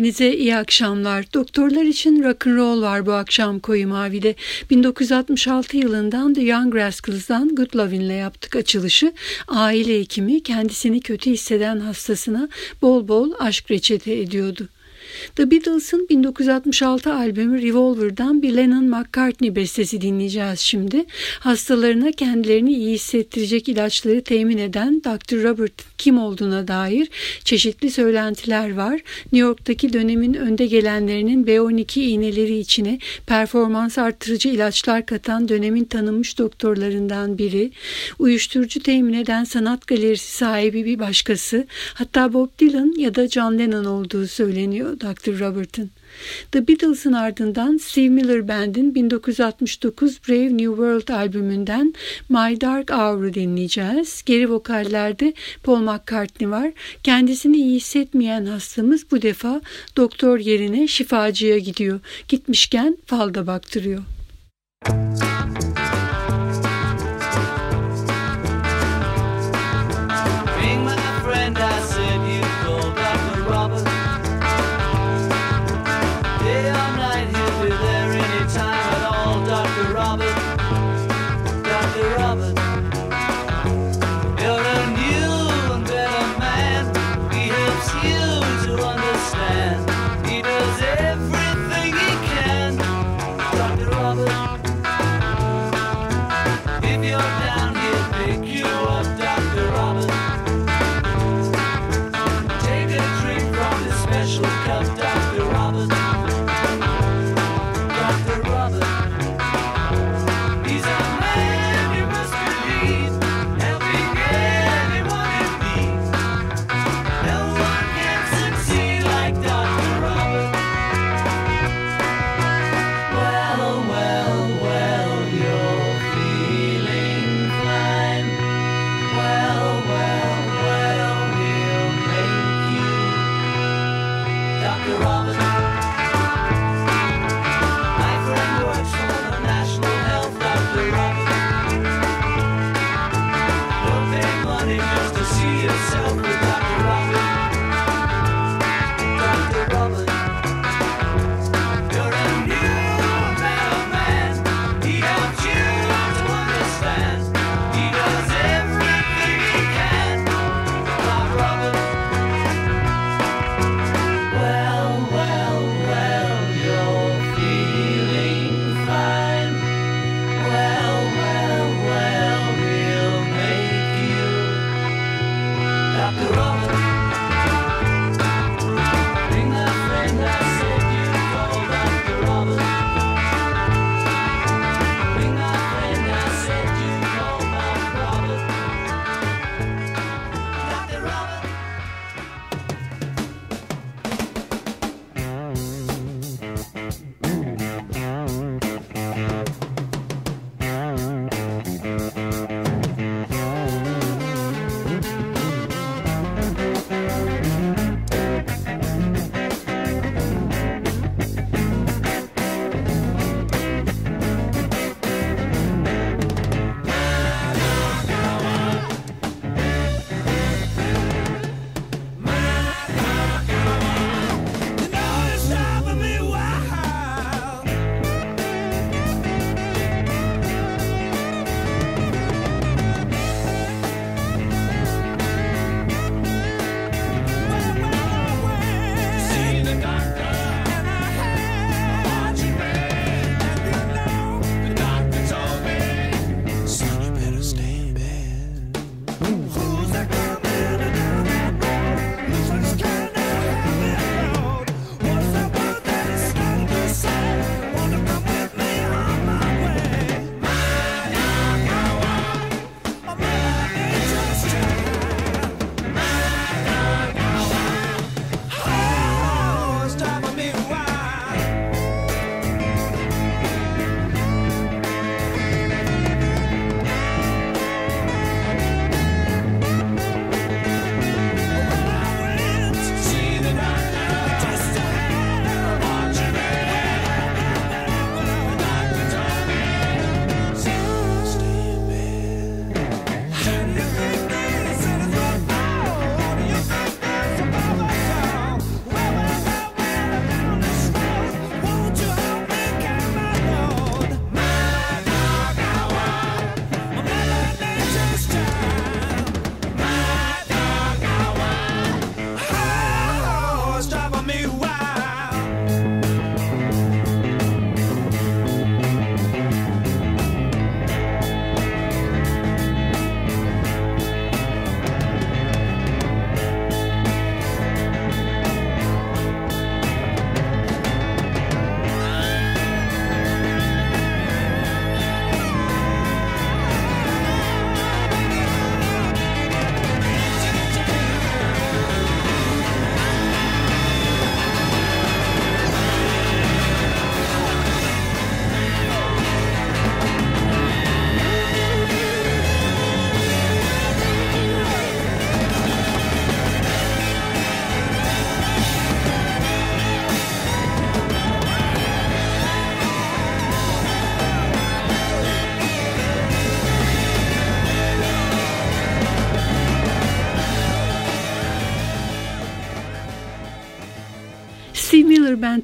Hepinize iyi akşamlar. Doktorlar için rock and roll var bu akşam Koyu Mavi'de. 1966 yılından The Young Rascals'dan Good Lovin'le yaptık açılışı. Aile hekimi kendisini kötü hisseden hastasına bol bol aşk reçete ediyordu. The Beatles'ın 1966 albümü Revolver'dan bir Lennon McCartney bestesi dinleyeceğiz şimdi. Hastalarına kendilerini iyi hissettirecek ilaçları temin eden Dr. Robert kim olduğuna dair çeşitli söylentiler var. New York'taki dönemin önde gelenlerinin B12 iğneleri içine performans artırıcı ilaçlar katan dönemin tanınmış doktorlarından biri. Uyuşturucu temin eden sanat galerisi sahibi bir başkası. Hatta Bob Dylan ya da John Lennon olduğu söyleniyor. Dr. Robert'ın. The Beatles'ın ardından Steve Miller Band'in 1969 Brave New World albümünden My Dark Hour'u dinleyeceğiz. Geri vokallerde Paul McCartney var. Kendisini iyi hissetmeyen hastamız bu defa doktor yerine şifacıya gidiyor. Gitmişken falda baktırıyor. Müzik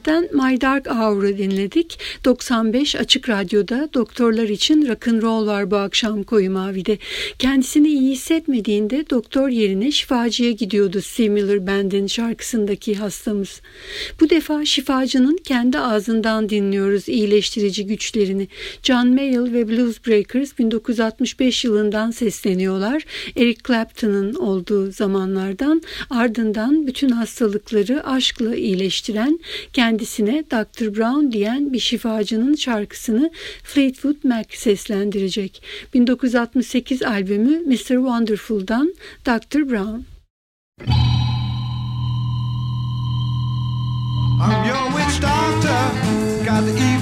Band'den My Dark Hour'ı dinledik. 95 Açık Radyo'da doktorlar için rock'n'roll var bu akşam Koyu Mavi'de. Kendisini iyi hissetmediğinde doktor yerine şifacıya gidiyordu Miller Band'in şarkısındaki hastamız. Bu defa şifacının kendi ağzından dinliyoruz iyileştirici güçlerini. John Mayall ve Blues Breakers 1965 yılından sesleniyorlar. Eric Clapton'ın olduğu zamanlardan ardından bütün hastalıkları aşkla iyileştiren kendisine Dr. Brown diyen bir şifacının şarkısını Fleetwood Mac seslendirecek. 1968 albümü Mr. Wonderful'dan Dr. Brown. I'm your witch doctor, got the evil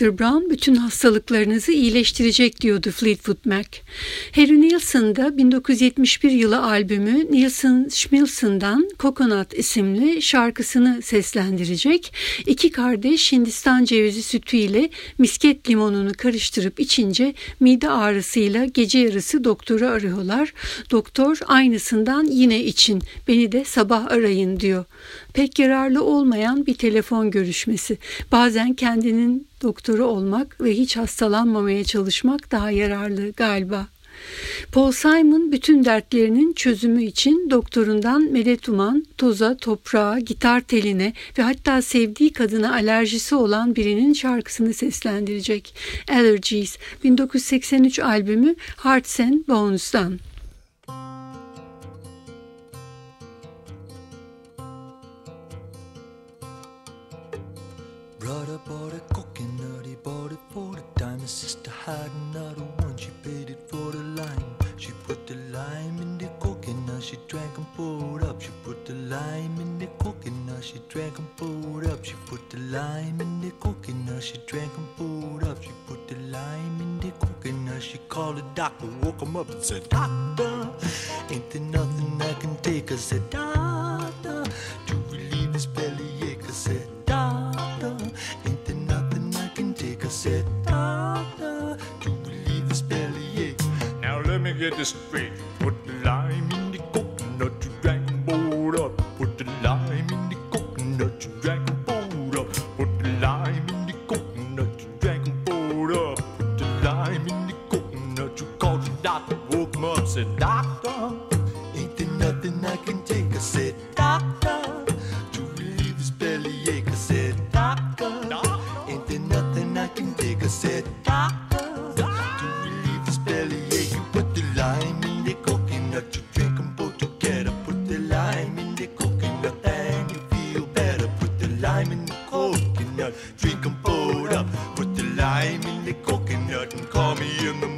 Dr. Brown bütün hastalıklarınızı iyileştirecek diyordu Fleetwood Mac. Harry Nilsson da 1971 yılı albümü Nilsson Schmilson'dan Coconut isimli şarkısını seslendirecek. İki kardeş Hindistan cevizi sütü ile misket limonunu karıştırıp içince mide ağrısıyla gece yarısı doktoru arıyorlar. Doktor aynısından yine için beni de sabah arayın diyor pek yararlı olmayan bir telefon görüşmesi. Bazen kendinin doktoru olmak ve hiç hastalanmamaya çalışmak daha yararlı galiba. Paul Simon bütün dertlerinin çözümü için doktorundan medet uman, toza, toprağa, gitar teline ve hatta sevdiği kadına alerjisi olan birinin şarkısını seslendirecek. Allergies 1983 albümü Hearts and Bones'dan. butter, bought a coconut, he bought it for the dime. His sister had another one, she paid it for the lime. She put the lime in the coconut, she drank and pulled up. She put the lime in the coconut, she drank and pulled up. She put the lime in the coconut, she drank and pulled up. She put the lime in the coconut, she called the doctor, woke him up and said, Doctor, ain't there nothing I can take? I said, Doctor. get this straight. Put the lime in the coconut, you drag them both up. Put the lime in the coconut, you drag them both up. Put the lime in the coconut, you drag them both up. Put the lime in the coconut, you called your doctor, woke him up, said, Doctor, ain't there nothing I can Nej, lille kokken, når den kom hjem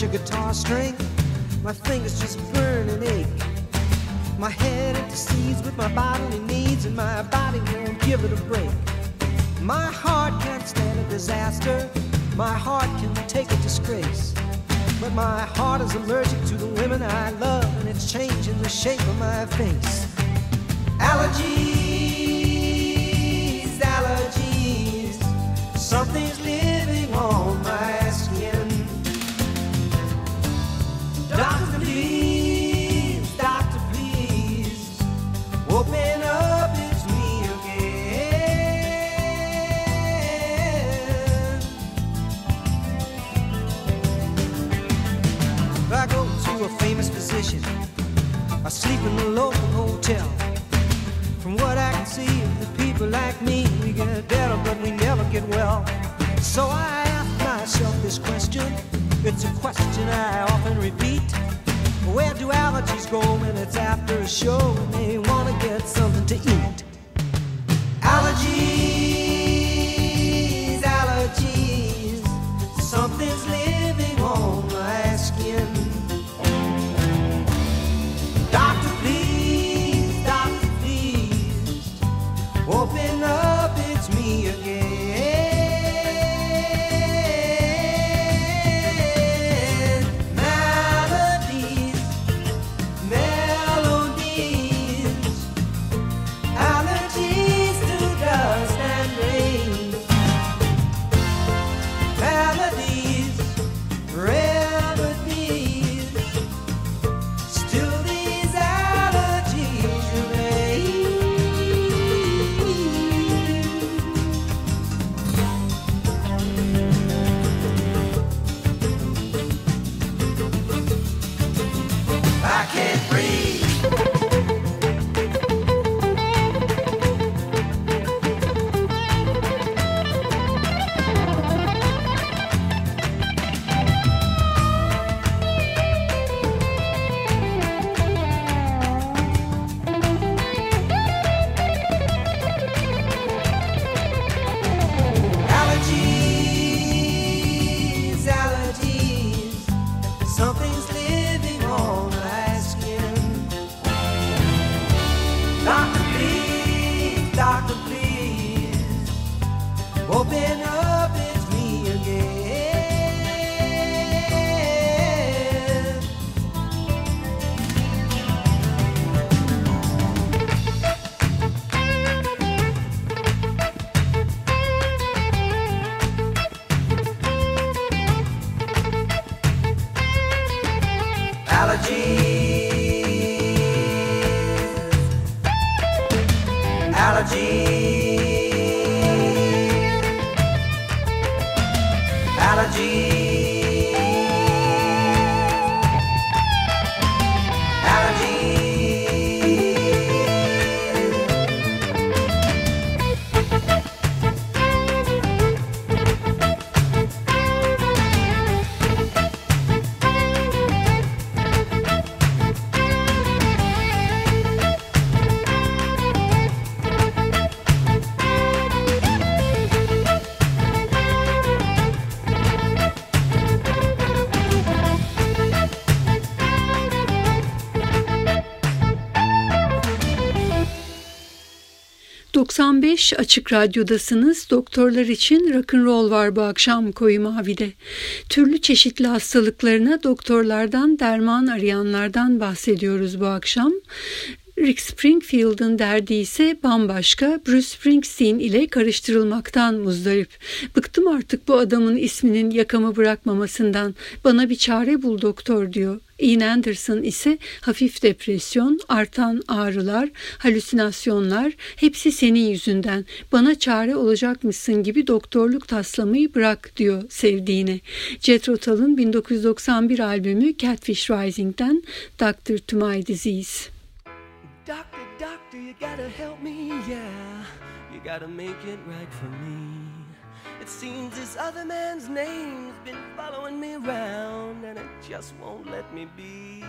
touch a guitar string, my fingers just burn and ache. My head it deceives with my bodily needs, and my body won't give it a break. My heart can't stand a disaster, my heart can take a disgrace. But my heart is allergic to the women I love, and it's changing the shape of my face. Allergies ...95 Açık Radyo'dasınız. Doktorlar için rock'n'roll var bu akşam Koyu Mavi'de. Türlü çeşitli hastalıklarına doktorlardan derman arayanlardan bahsediyoruz bu akşam. Rick Springfield'ın derdi ise bambaşka Bruce Springsteen ile karıştırılmaktan muzdarip. Bıktım artık bu adamın isminin yakamı bırakmamasından. Bana bir çare bul doktor diyor. Ian Anderson ise hafif depresyon, artan ağrılar, halüsinasyonlar hepsi senin yüzünden. Bana çare olacakmışsın gibi doktorluk taslamayı bırak diyor sevdiğine. Jethro Tull'ın 1991 albümü Catfish Rising'den Doctor to My Disease. Doctor, doctor, you gotta help me, yeah. You gotta make it right for me. Seems this other man's name's been following me around, and it just won't let me be.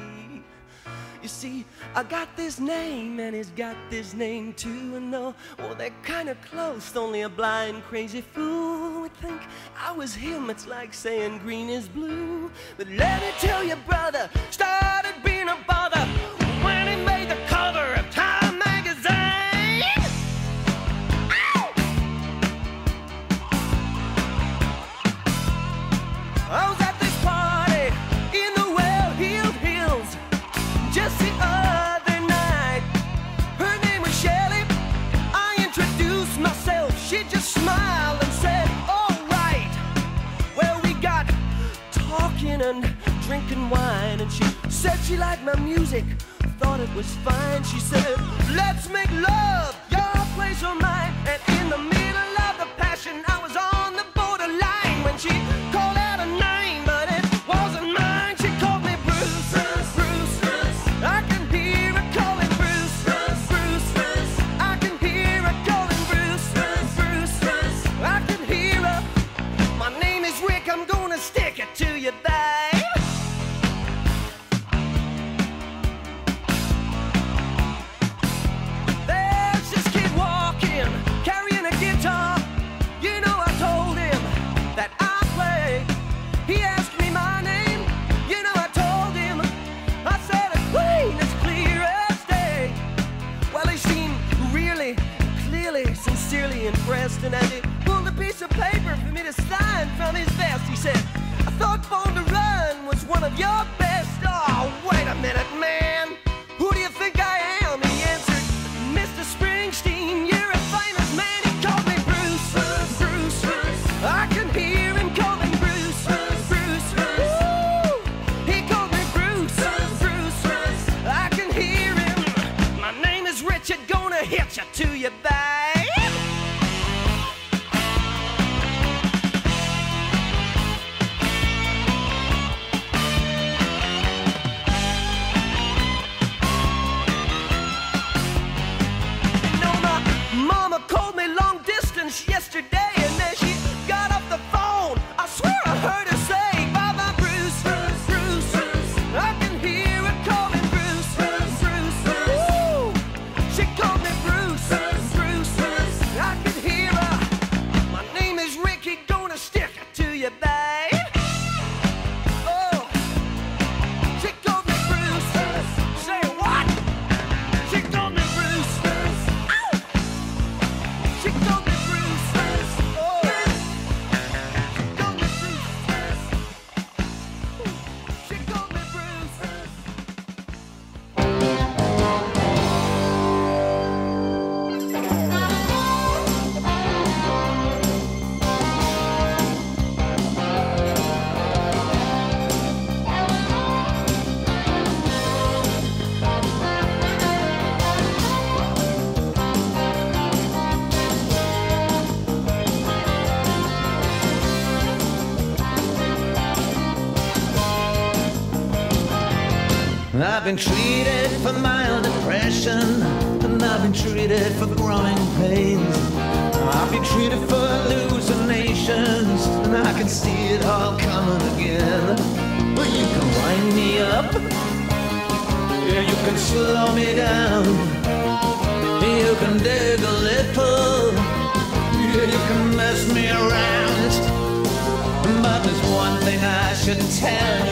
You see, I got this name, and he's got this name too, and though, oh, well, they're kinda close, only a blind, crazy fool would think I was him. It's like saying green is blue. But let me tell you, brother, started being a bother drinking wine, and she said she liked my music, thought it was fine. She said, "Let's make love, your place or mine." And in the middle of the passion, I've been treated for mild depression, and I've been treated for growing pains. I've been treated for hallucinations, and I can see it all coming again. But you can wind me up, yeah, you can slow me down, you can dig a little, yeah, you can mess me around. But there's one thing I should tell you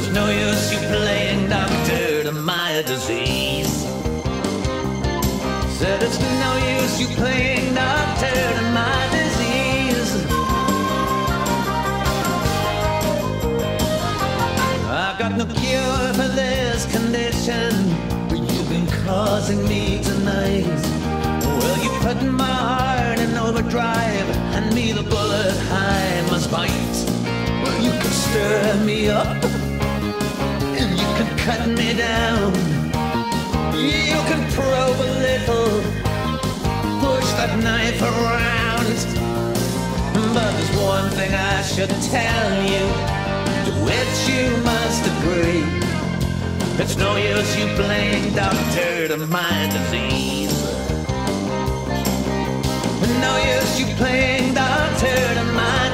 There's no use you playing doctor to my disease. Said it's no use you playing doctor to my disease. I've got no cure for this condition, but you've been causing me tonight. Well, you put my heart in overdrive and me the bullet I must bite. Well, you can stir me up cut me down. You can probe a little, push that knife around. But there's one thing I should tell you, to which you must agree. It's no use you playing doctor to my disease. No use you playing doctor to my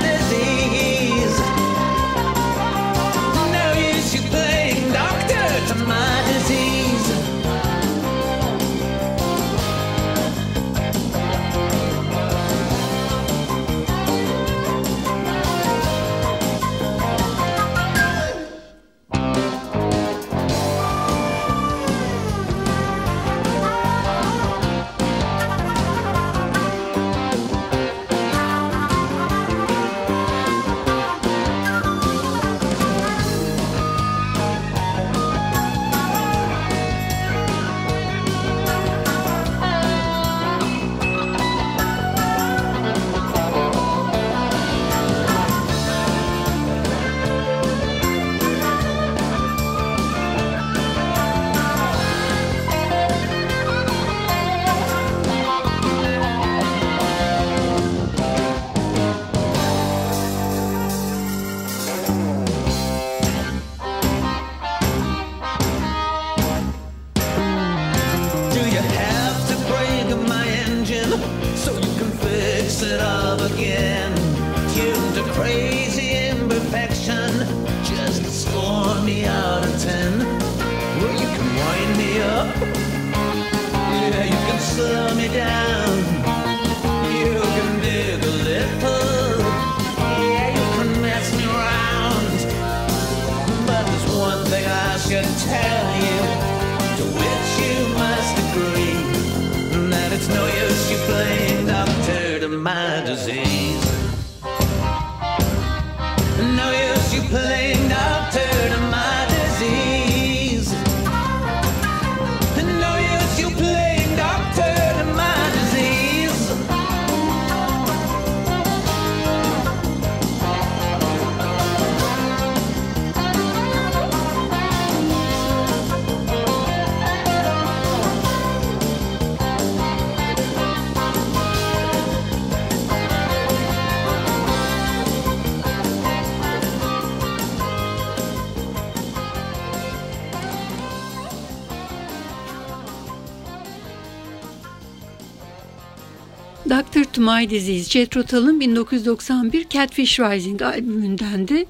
to My Disease, Jethro Tull'ın 1991 Catfish Rising albümündendi.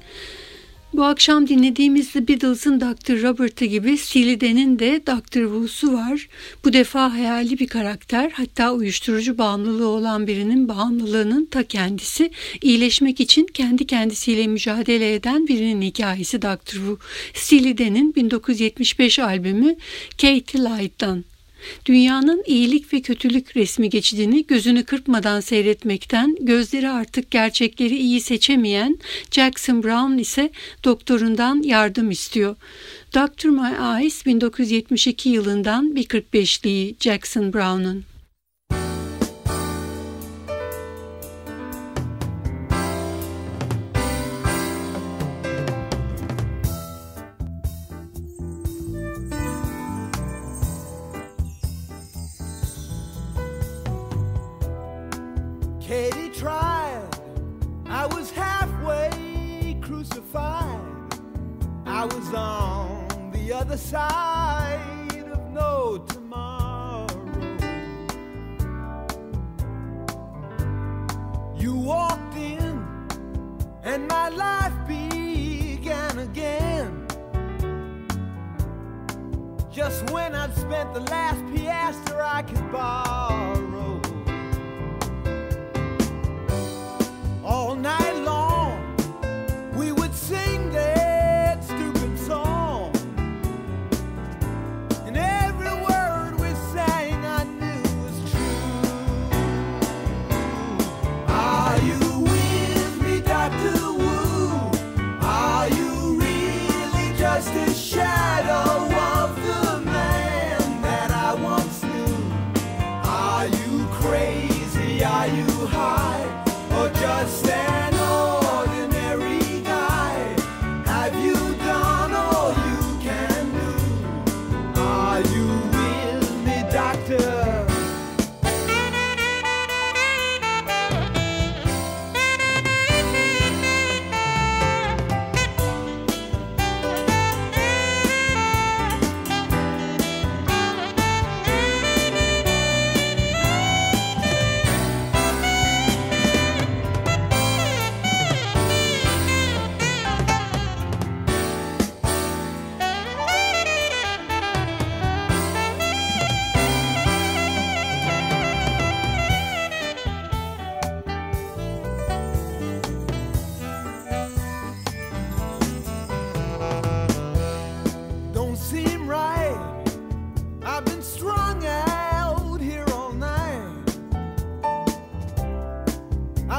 Bu akşam dinlediğimiz The Beatles'ın Dr. Robert'ı gibi Steely de Dr. Wu'su var. Bu defa hayali bir karakter hatta uyuşturucu bağımlılığı olan birinin bağımlılığının ta kendisi iyileşmek için kendi kendisiyle mücadele eden birinin hikayesi Dr. Wu. Steely 1975 albümü Katie Light'tan. Dünyanın iyilik ve kötülük resmi geçidini gözünü kırpmadan seyretmekten gözleri artık gerçekleri iyi seçemeyen Jackson Brown ise doktorundan yardım istiyor. Doctor My Eyes 1972 yılından bir 45'liği Jackson Brown'un. Other side of no tomorrow. You walked in, and my life began again. Just when I'd spent the last piastre I could borrow.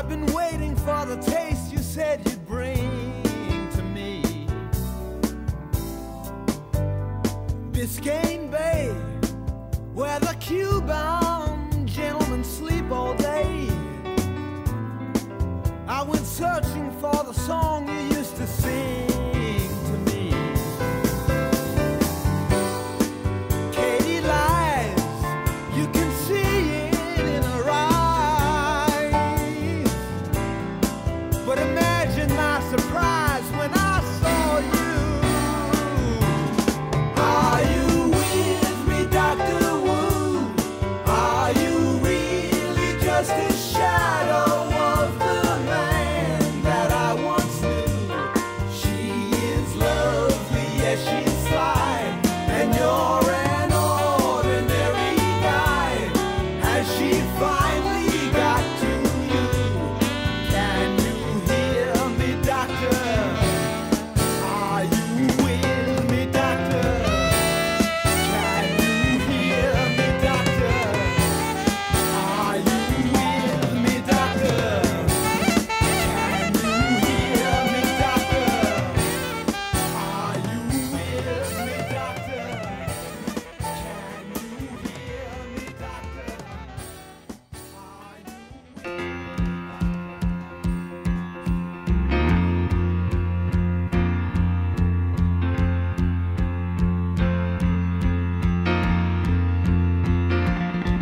I've been waiting for the taste you said you'd bring to me. Biscayne Bay, where the Cuban gentlemen sleep all day. I went searching for the song you used to sing.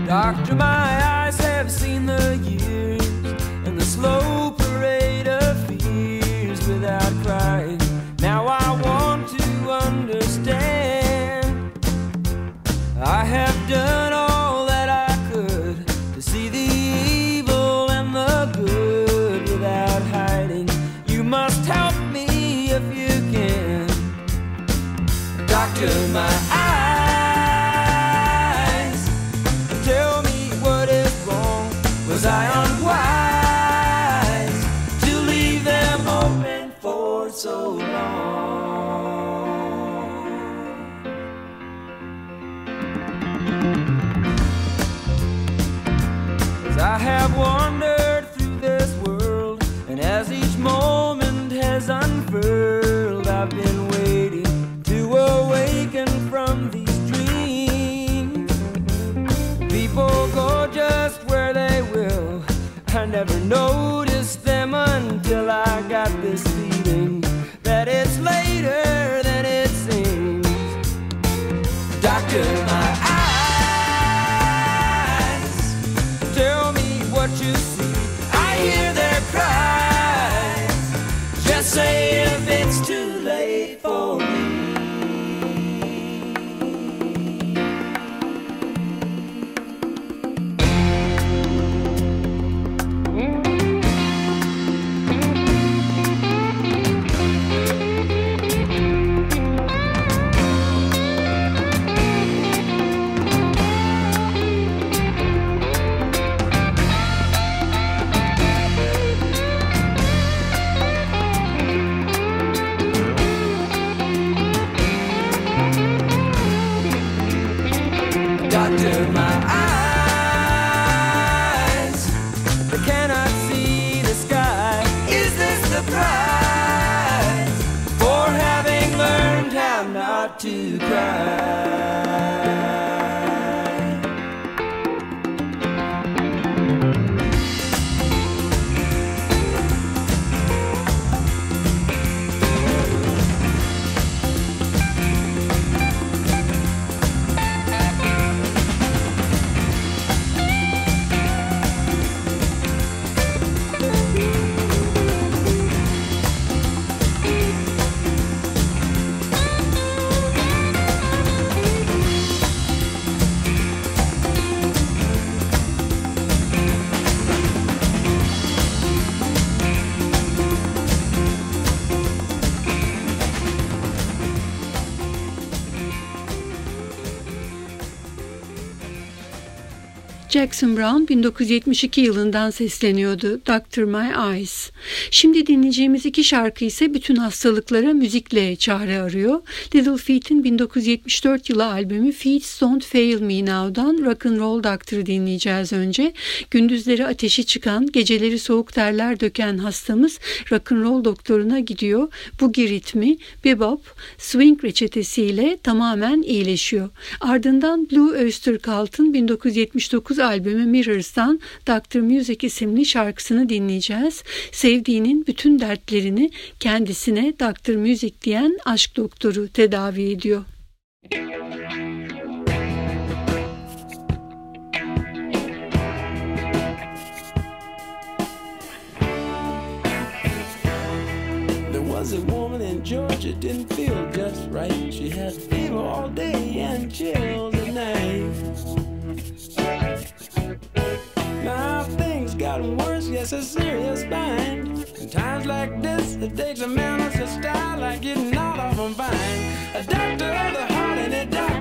Doctor, my eyes have seen the years Jackson Brown 1972 yılından sesleniyordu Doctor My Eyes. Şimdi dinleyeceğimiz iki şarkı ise bütün hastalıklara müzikle çare arıyor. Little Feat'in 1974 yılı albümü Feet Don't Fail Me Now'dan Rock and Roll Doctor'ı dinleyeceğiz önce. Gündüzleri ateşi çıkan, geceleri soğuk terler döken hastamız Rock and Roll doktoruna gidiyor. Boogie ritmi, bebop, swing reçetesiyle tamamen iyileşiyor. Ardından Blue Oyster Cult'ın 1979 albümü Mirrors'tan Doctor Music isimli şarkısını dinleyeceğiz. Sevdiğinin bütün dertlerini kendisine Doctor Music diyen aşk doktoru tedavi ediyor. A woman in Georgia, didn't feel just right. She had fever all day and chills at night. Worse, yes, a serious bind. In times like this, it takes a man with a style like getting out of a vine. A doctor of the heart and a doctor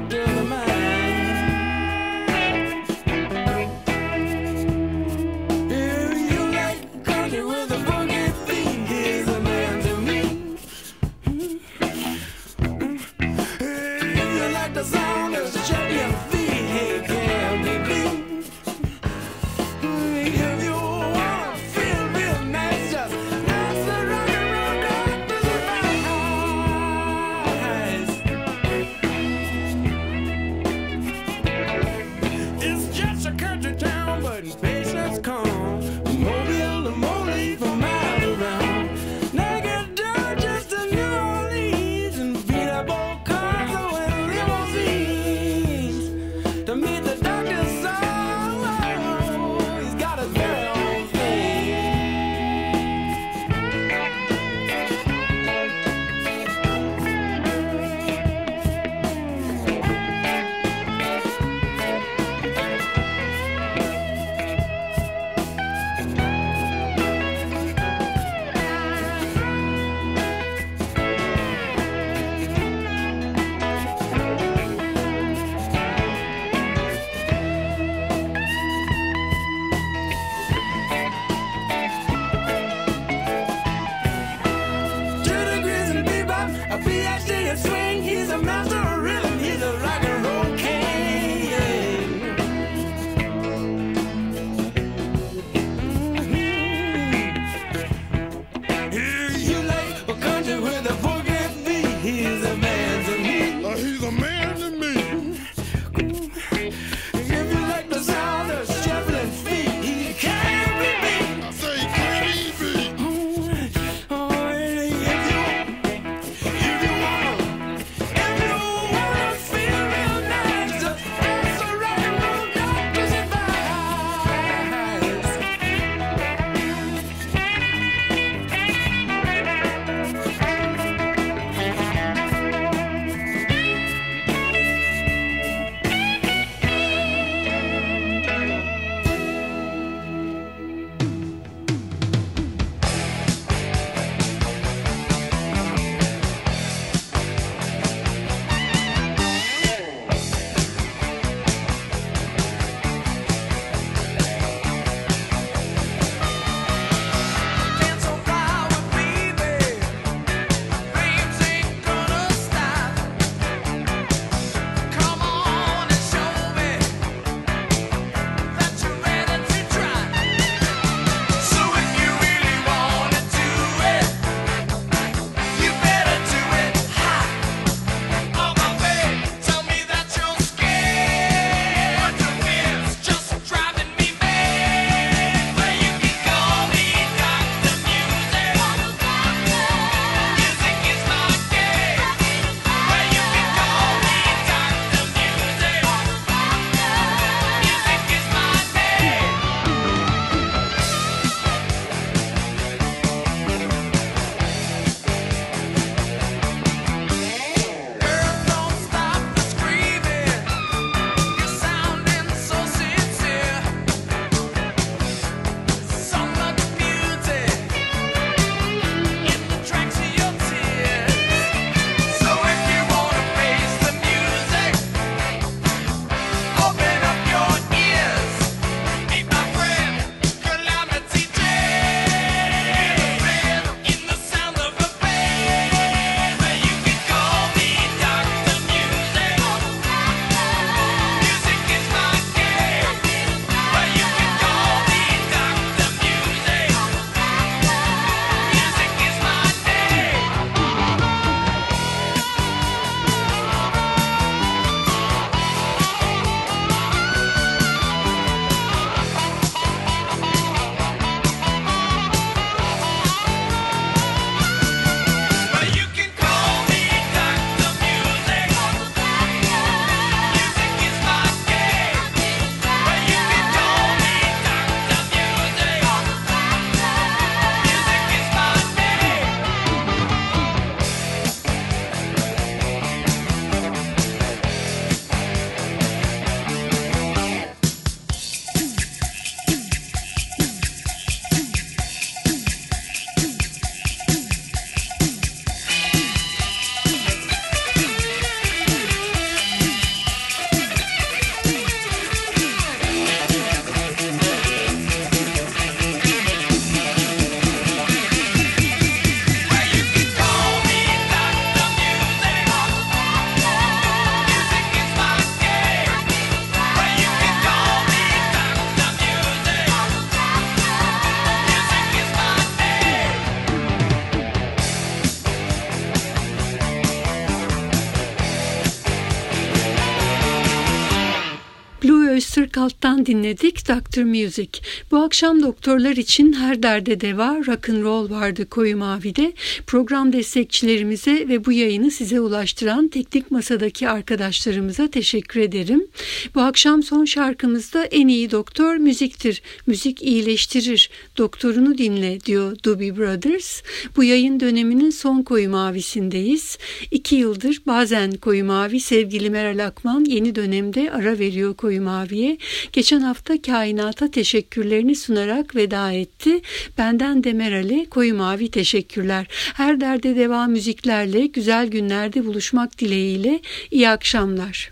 Dinledik Dr. Music. Bu akşam doktorlar için her derde deva rock and roll vardı Koyu Mavi'de. Program destekçilerimize ve bu yayını size ulaştıran teknik masadaki arkadaşlarımıza teşekkür ederim. Bu akşam son şarkımızda en iyi doktor müziktir. Müzik iyileştirir. Doktorunu dinle diyor Doobie Brothers. Bu yayın döneminin son Koyu Mavi'sindeyiz. İki yıldır bazen Koyu Mavi sevgili Meral Akman yeni dönemde ara veriyor Koyu Mavi'ye. Geçen hafta kainata teşekkürlerini sunarak veda etti. Benden de Meral'e Koyu Mavi teşekkürler. Her derde devam müziklerle güzel günlerde buluşmak dileğiyle iyi akşamlar.